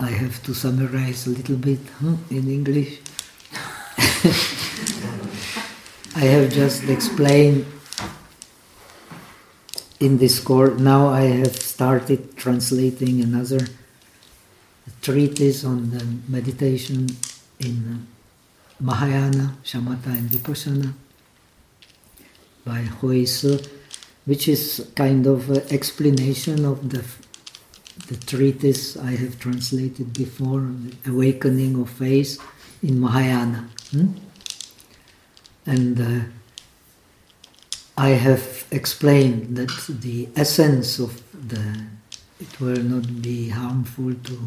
I have to summarize a little bit huh, in English. I have just explained in this course. Now I have started translating another treatise on the meditation in uh, Mahayana, Shamatha and Vipassana by Hui which is kind of an explanation of the, the treatise I have translated before, Awakening of Faith in Mahayana. Hmm? And uh, I have explained that the essence of the, it will not be harmful to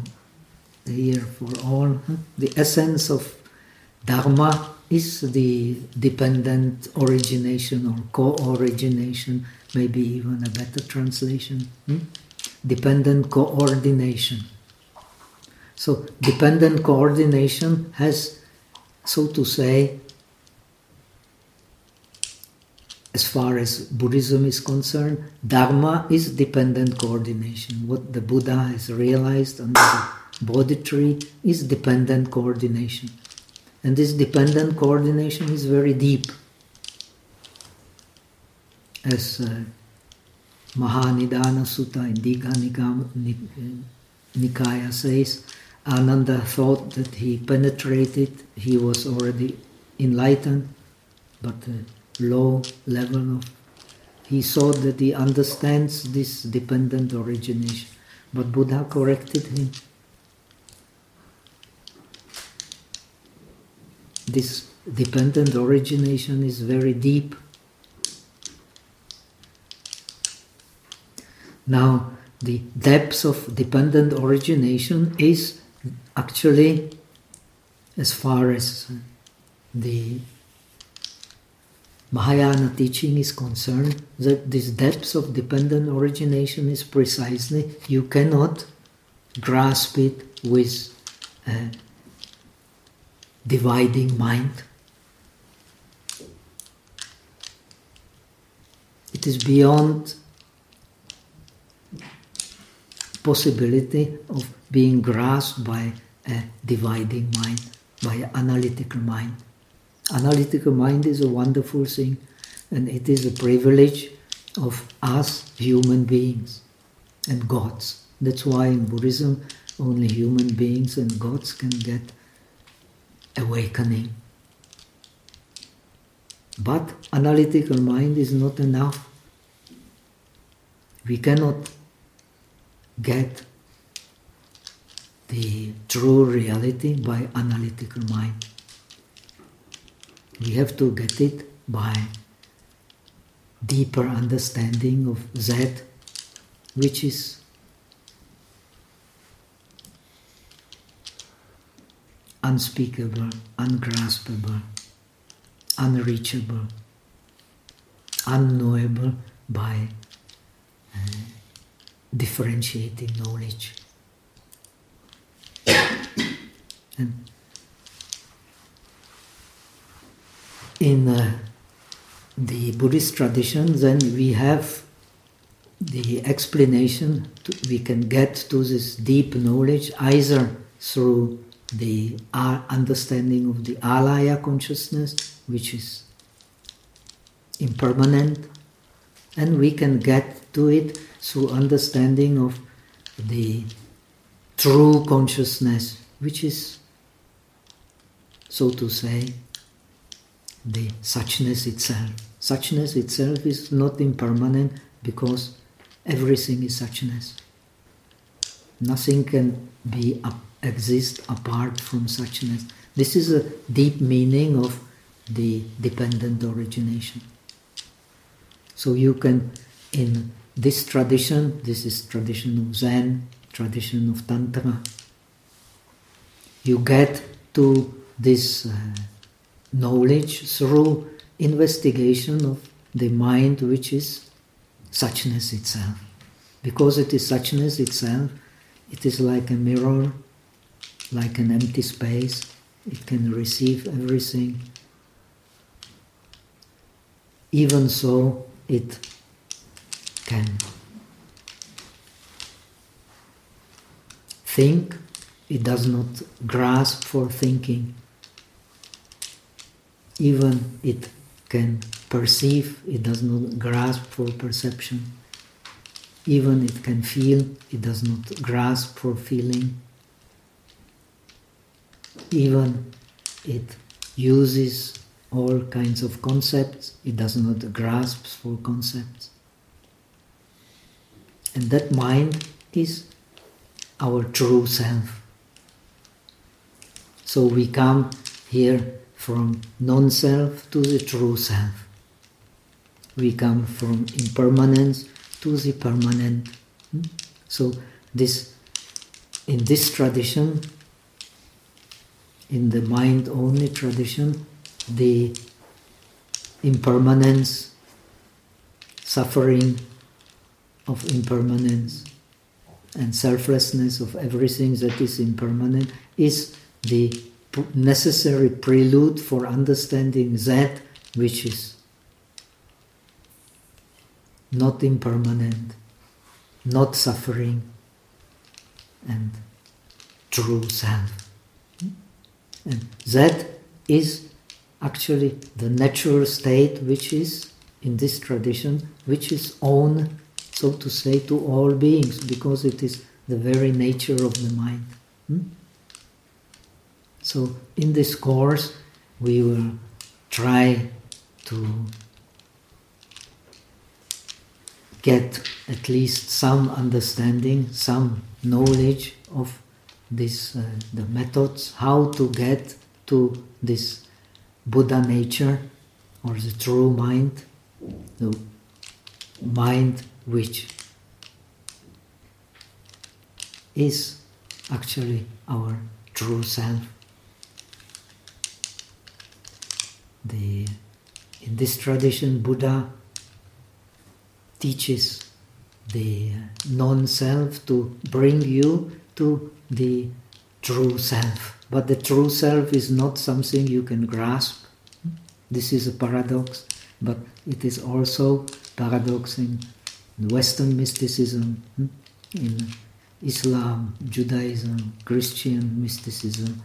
hear for all, hmm? the essence of Dharma is the dependent origination or co-origination, maybe even a better translation. Hmm? Dependent co-origination. So dependent co-origination has, so to say, as far as Buddhism is concerned, Dharma is dependent co-origination. What the Buddha has realized under the Bodhi tree is dependent co-origination. And this dependent co-origination is very deep. As uh, Mahanidana Sutta in Digha Nikaya says, Ananda thought that he penetrated, he was already enlightened, but a low level of. He thought that he understands this dependent origination, but Buddha corrected him. this dependent origination is very deep. Now, the depth of dependent origination is actually, as far as the Mahayana teaching is concerned, that this depth of dependent origination is precisely, you cannot grasp it with uh, dividing mind. It is beyond possibility of being grasped by a dividing mind, by an analytical mind. Analytical mind is a wonderful thing and it is a privilege of us human beings and gods. That's why in Buddhism only human beings and gods can get awakening. But analytical mind is not enough. We cannot get the true reality by analytical mind. We have to get it by deeper understanding of that which is unspeakable, ungraspable, unreachable, unknowable by uh, differentiating knowledge. and in uh, the Buddhist tradition, then we have the explanation, to, we can get to this deep knowledge either through the understanding of the alaya consciousness, which is impermanent, and we can get to it through understanding of the true consciousness, which is, so to say, the suchness itself. Suchness itself is not impermanent because everything is suchness. Nothing can be exist apart from suchness. This is a deep meaning of the dependent origination. So you can, in this tradition, this is tradition of Zen, tradition of Tantra, you get to this uh, knowledge through investigation of the mind which is suchness itself. Because it is suchness itself, it is like a mirror like an empty space. It can receive everything. Even so, it can think it does not grasp for thinking. Even it can perceive, it does not grasp for perception. Even it can feel, it does not grasp for feeling. Even it uses all kinds of concepts, it does not grasp for concepts. And that mind is our true self. So we come here from non self to the true self. We come from impermanence to the permanent. Hmm? So this in this tradition, in the mind only tradition, the impermanence, suffering of impermanence, and selflessness of everything that is impermanent is the necessary prelude for understanding that which is not impermanent, not suffering, and true self. And that is actually the natural state which is, in this tradition, which is own, so to say, to all beings, because it is the very nature of the mind. Hmm? So, in this course, we will try to get at least some understanding, some knowledge of this, uh, the methods, how to get to this Buddha nature or the true mind, the mind which is actually our true self. The, in this tradition, Buddha teaches the non self to bring you to the true self. But the true self is not something you can grasp. This is a paradox, but it is also paradox in Western mysticism, in Islam, Judaism, Christian mysticism.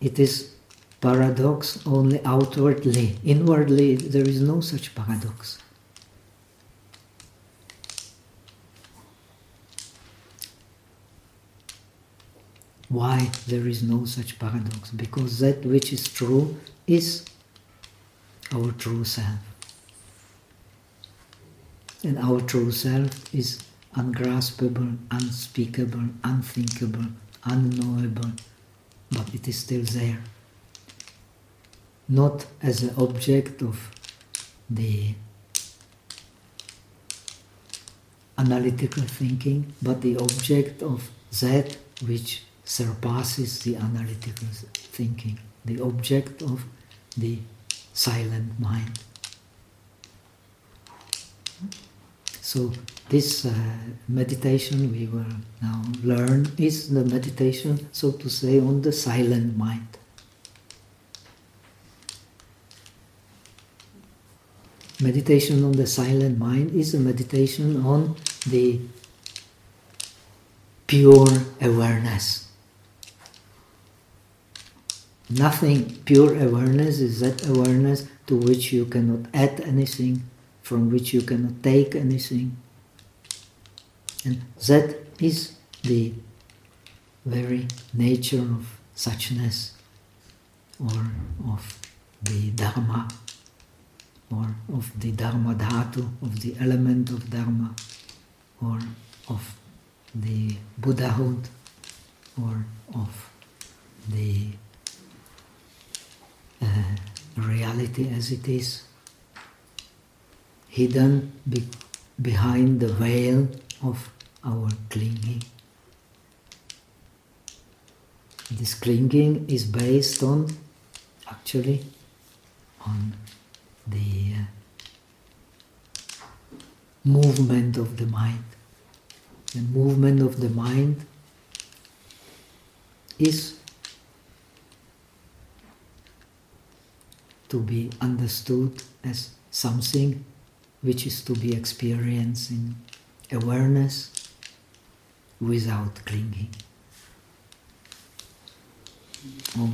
It is paradox only outwardly. Inwardly, there is no such paradox. Why there is no such paradox? Because that which is true is our true self. And our true self is ungraspable, unspeakable, unthinkable, unknowable, but it is still there not as an object of the analytical thinking, but the object of that which surpasses the analytical thinking, the object of the silent mind. So, this uh, meditation we will now learn is the meditation, so to say, on the silent mind. meditation on the silent mind is a meditation on the pure awareness. Nothing, pure awareness is that awareness to which you cannot add anything, from which you cannot take anything. And that is the very nature of suchness or of the Dharma or of the Dharma Dhatu, of the element of Dharma, or of the Buddhahood, or of the uh, reality as it is, hidden be behind the veil of our clinging. This clinging is based on, actually, on the uh, movement of the mind. The movement of the mind is to be understood as something which is to be experienced in awareness without clinging. Om